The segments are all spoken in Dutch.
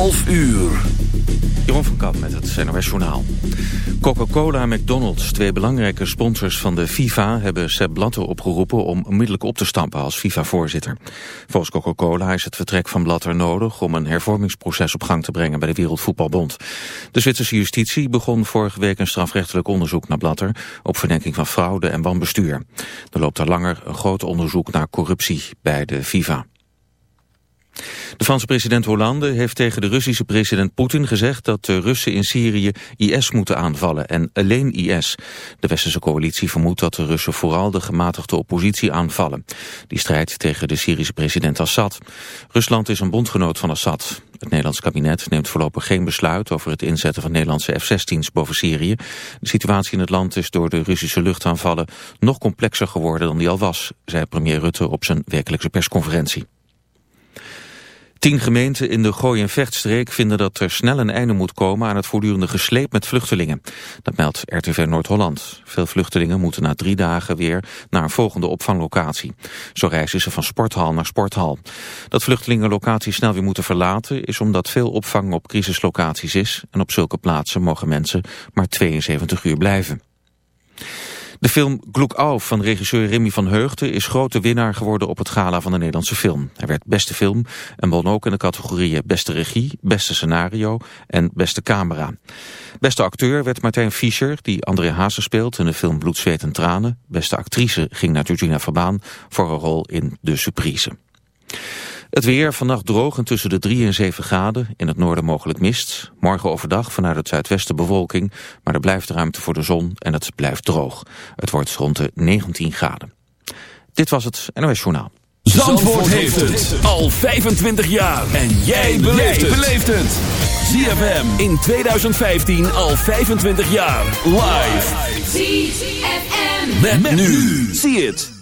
11 uur. Jeroen van Kamp met het NOS Journaal. Coca-Cola en McDonald's, twee belangrijke sponsors van de FIFA... hebben Sepp Blatter opgeroepen om onmiddellijk op te stampen als FIFA-voorzitter. Volgens Coca-Cola is het vertrek van Blatter nodig... om een hervormingsproces op gang te brengen bij de Wereldvoetbalbond. De Zwitserse justitie begon vorige week een strafrechtelijk onderzoek naar Blatter... op verdenking van fraude en wanbestuur. Er loopt al langer een groot onderzoek naar corruptie bij de FIFA. De Franse president Hollande heeft tegen de Russische president Poetin gezegd dat de Russen in Syrië IS moeten aanvallen en alleen IS. De westerse coalitie vermoedt dat de Russen vooral de gematigde oppositie aanvallen. Die strijdt tegen de Syrische president Assad. Rusland is een bondgenoot van Assad. Het Nederlands kabinet neemt voorlopig geen besluit over het inzetten van Nederlandse F-16's boven Syrië. De situatie in het land is door de Russische luchtaanvallen nog complexer geworden dan die al was, zei premier Rutte op zijn werkelijkse persconferentie. Tien gemeenten in de Gooi- en Vechtstreek vinden dat er snel een einde moet komen aan het voortdurende gesleep met vluchtelingen. Dat meldt RTV Noord-Holland. Veel vluchtelingen moeten na drie dagen weer naar een volgende opvanglocatie. Zo reizen ze van sporthal naar sporthal. Dat vluchtelingen locaties snel weer moeten verlaten is omdat veel opvang op crisislocaties is. En op zulke plaatsen mogen mensen maar 72 uur blijven. De film Gloek Auf van regisseur Remy van Heugden is grote winnaar geworden op het gala van de Nederlandse film. Hij werd beste film en won ook in de categorieën beste regie, beste scenario en beste camera. Beste acteur werd Martijn Fischer, die André Hazes speelt in de film Bloed, Zweet en Tranen. Beste actrice ging naar Georgina Verbaan voor een rol in De Surprise. Het weer, vannacht droog en tussen de 3 en 7 graden. In het noorden mogelijk mist. Morgen overdag vanuit het zuidwesten bewolking. Maar er blijft ruimte voor de zon en het blijft droog. Het wordt rond de 19 graden. Dit was het NOS Journaal. Zandvoort, heeft het al 25 jaar. En jij beleeft het. ZFM in 2015 al 25 jaar. Live. ZFM. Met, nu. Zie het.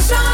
sunshine.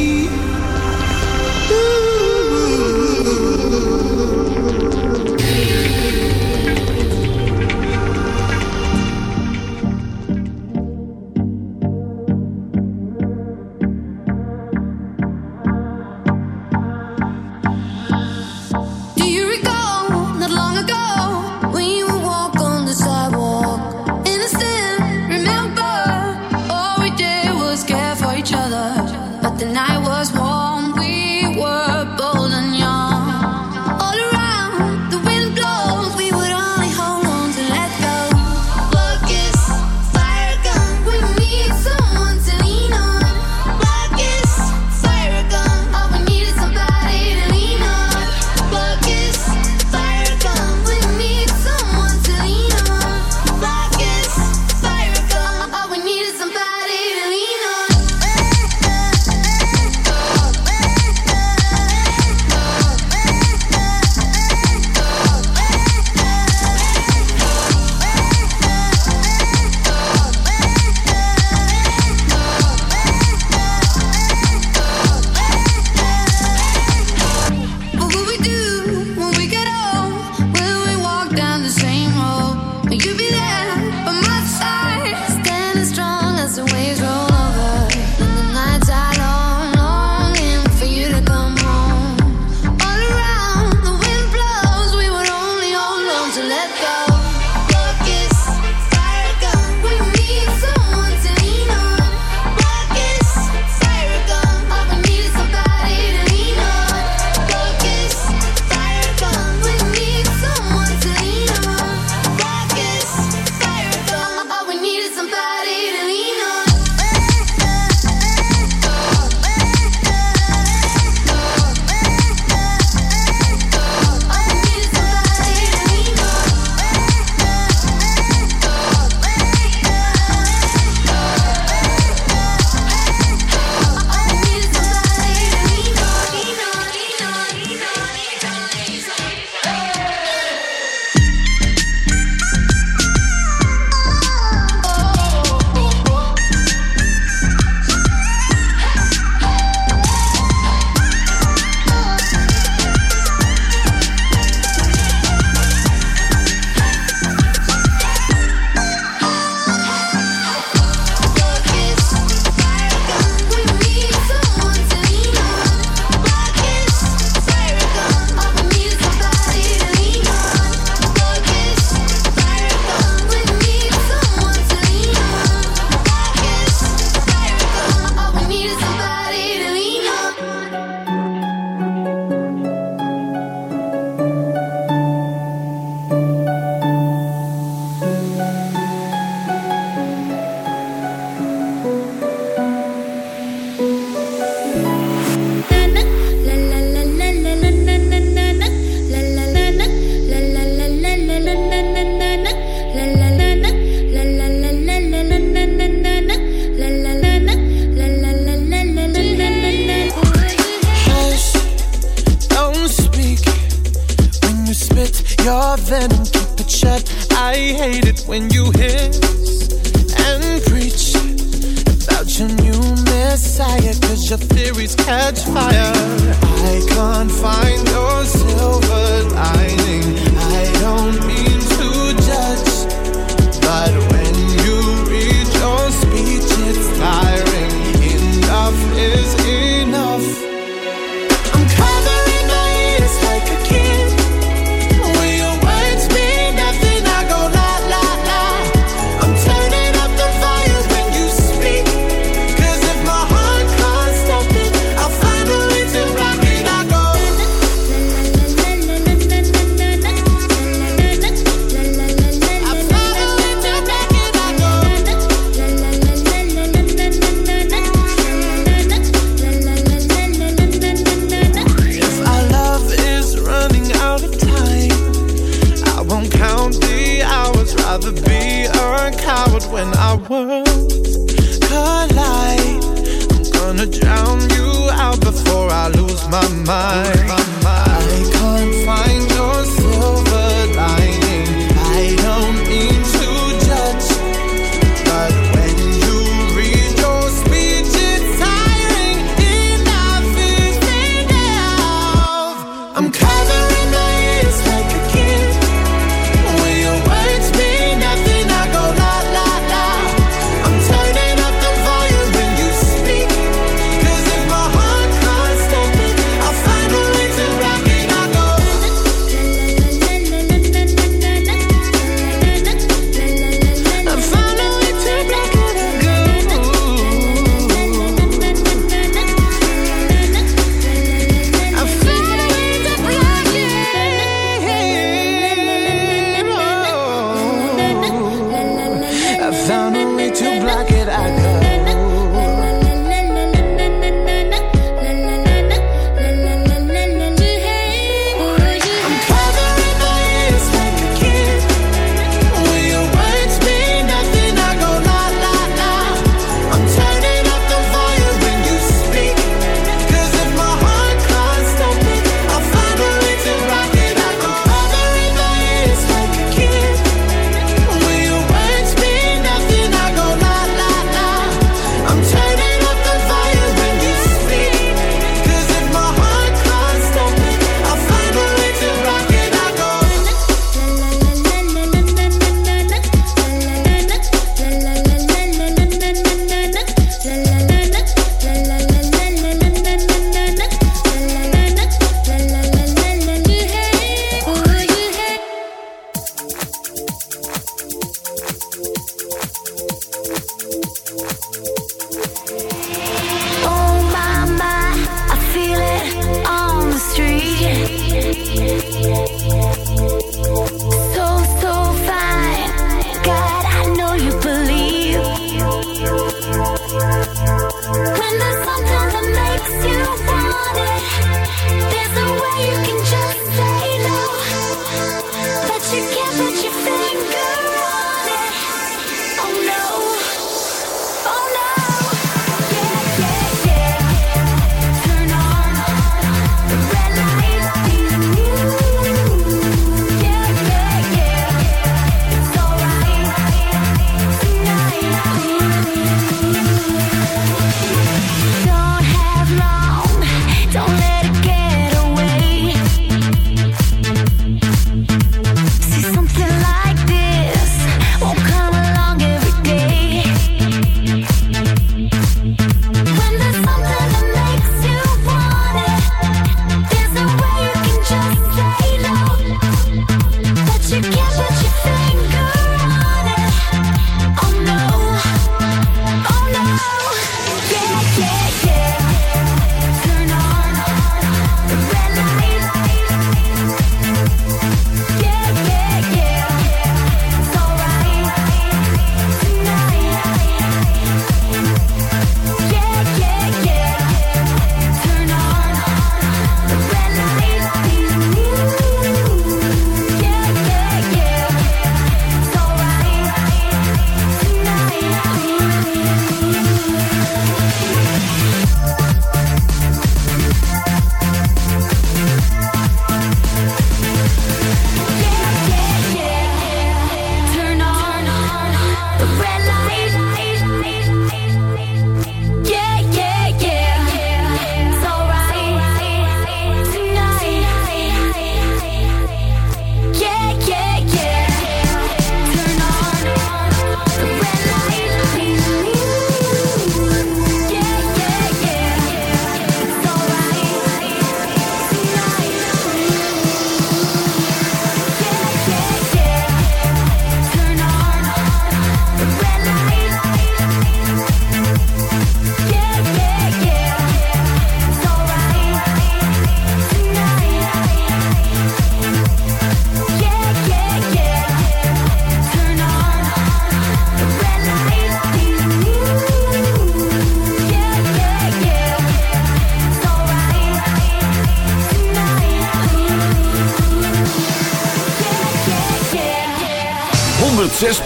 let go.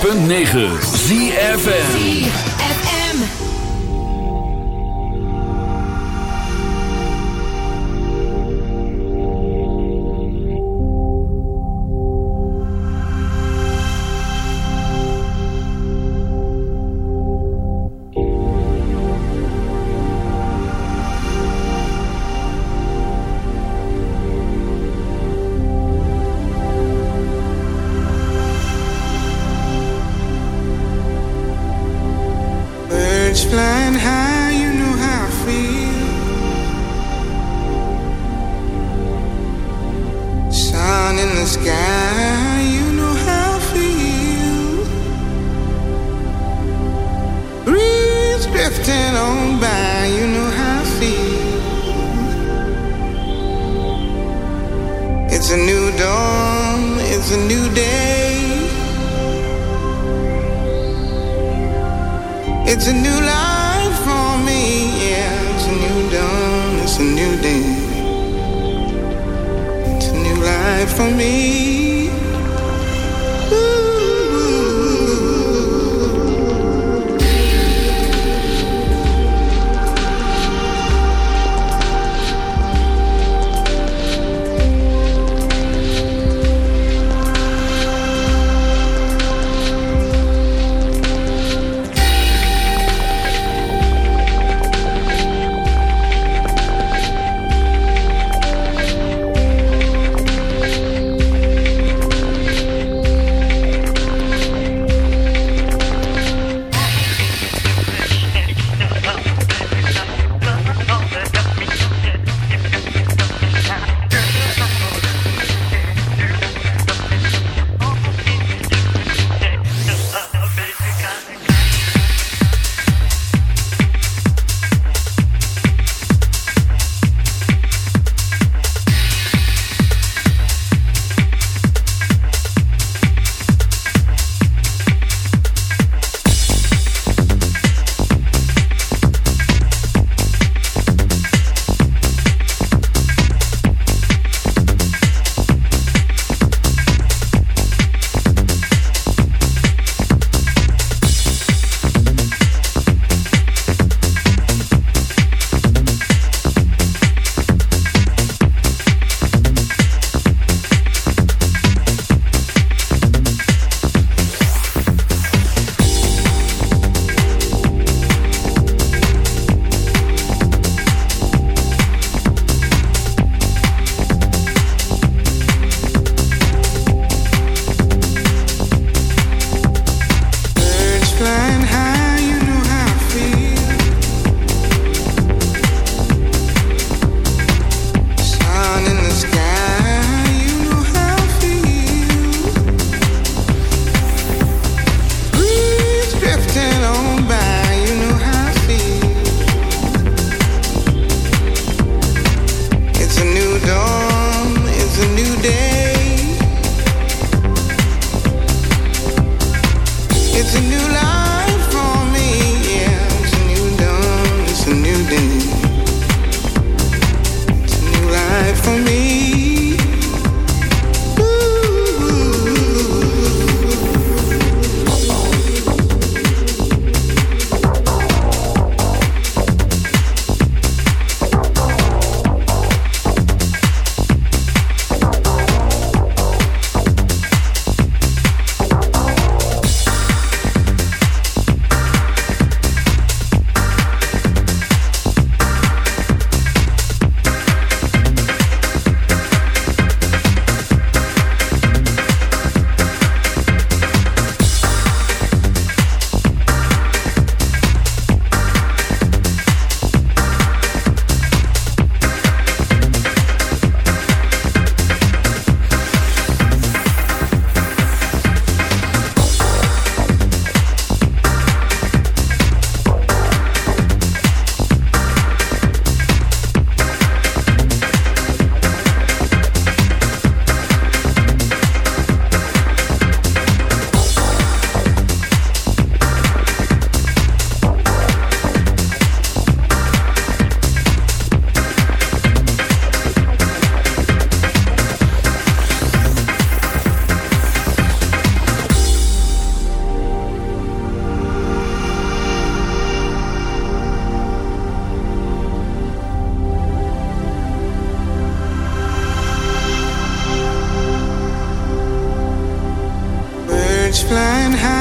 106.9 ZFM. in hand.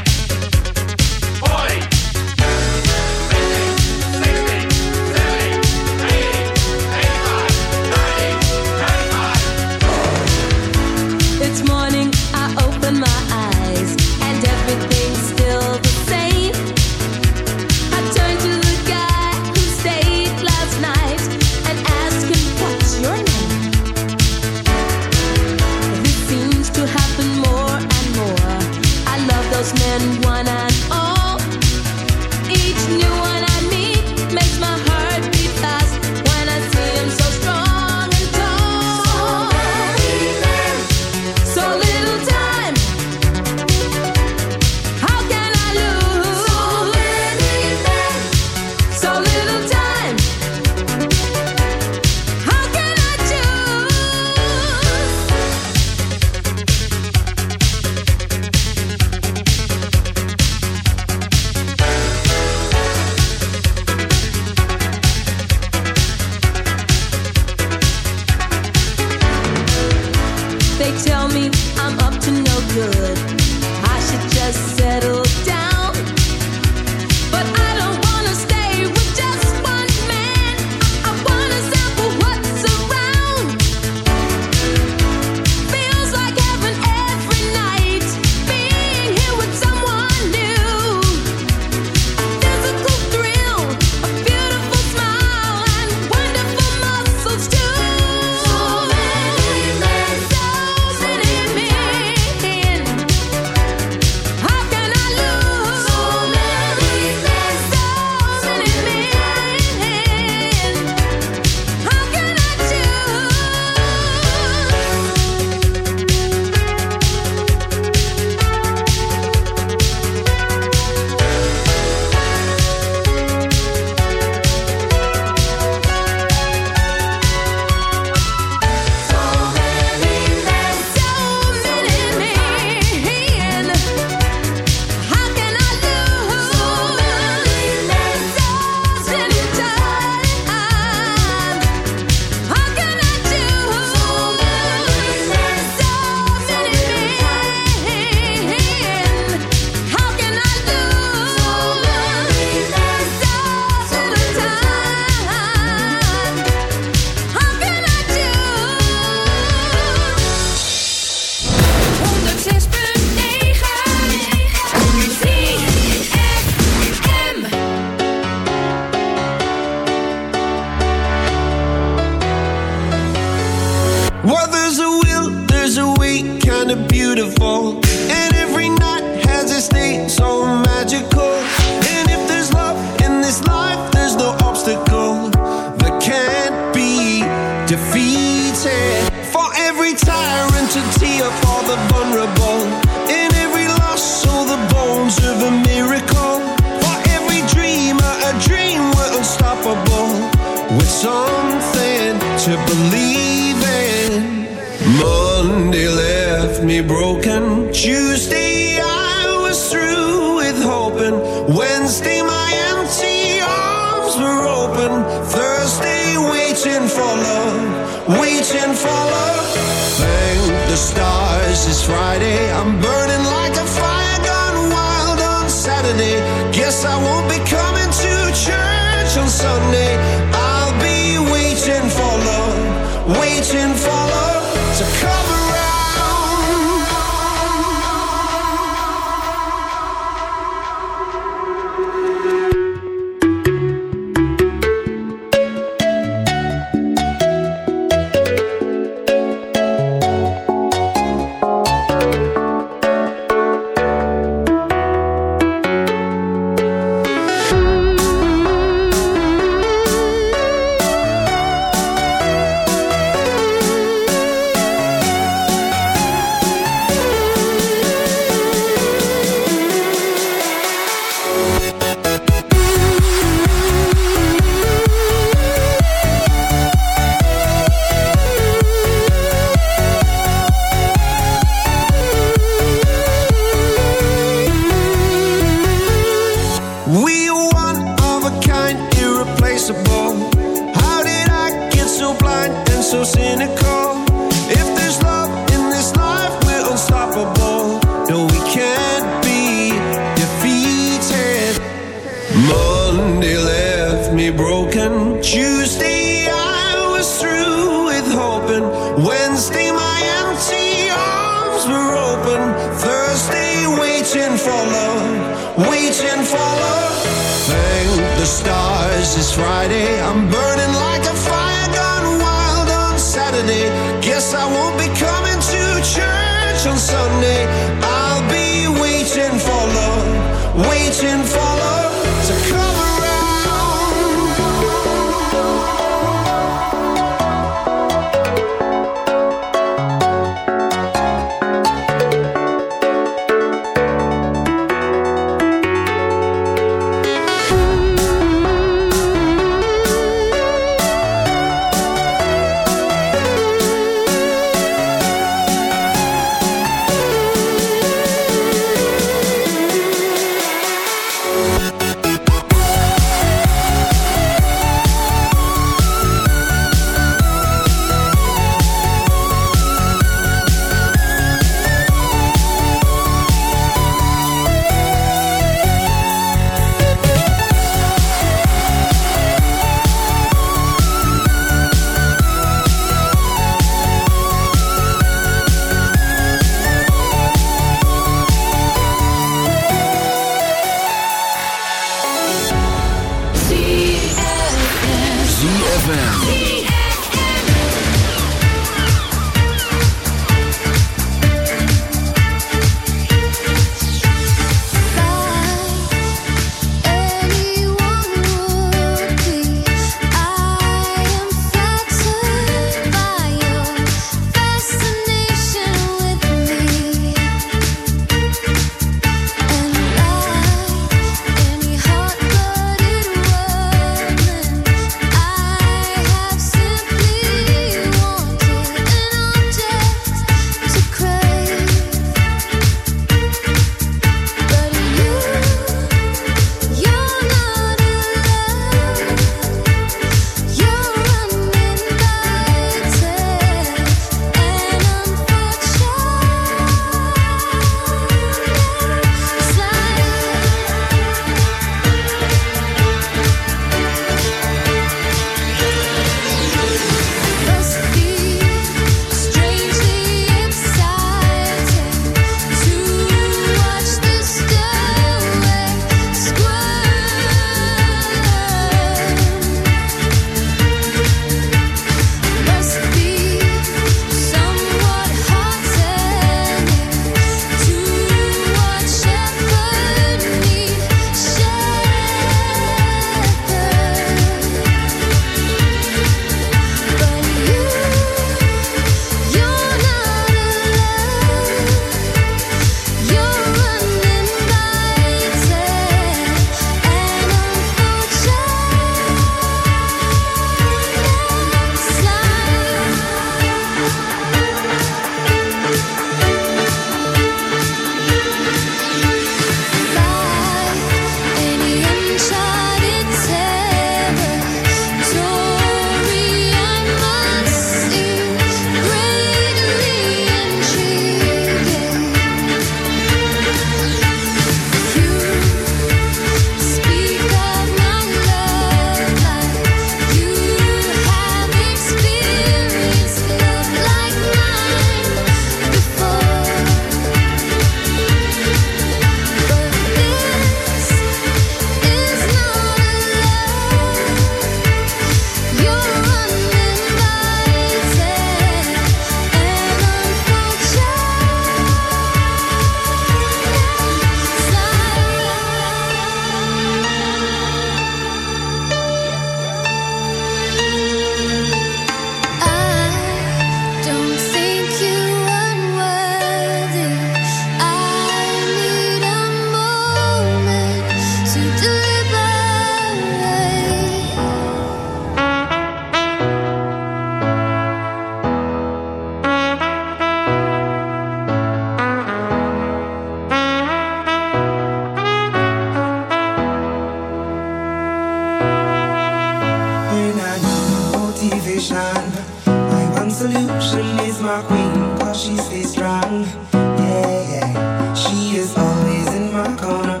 My corner,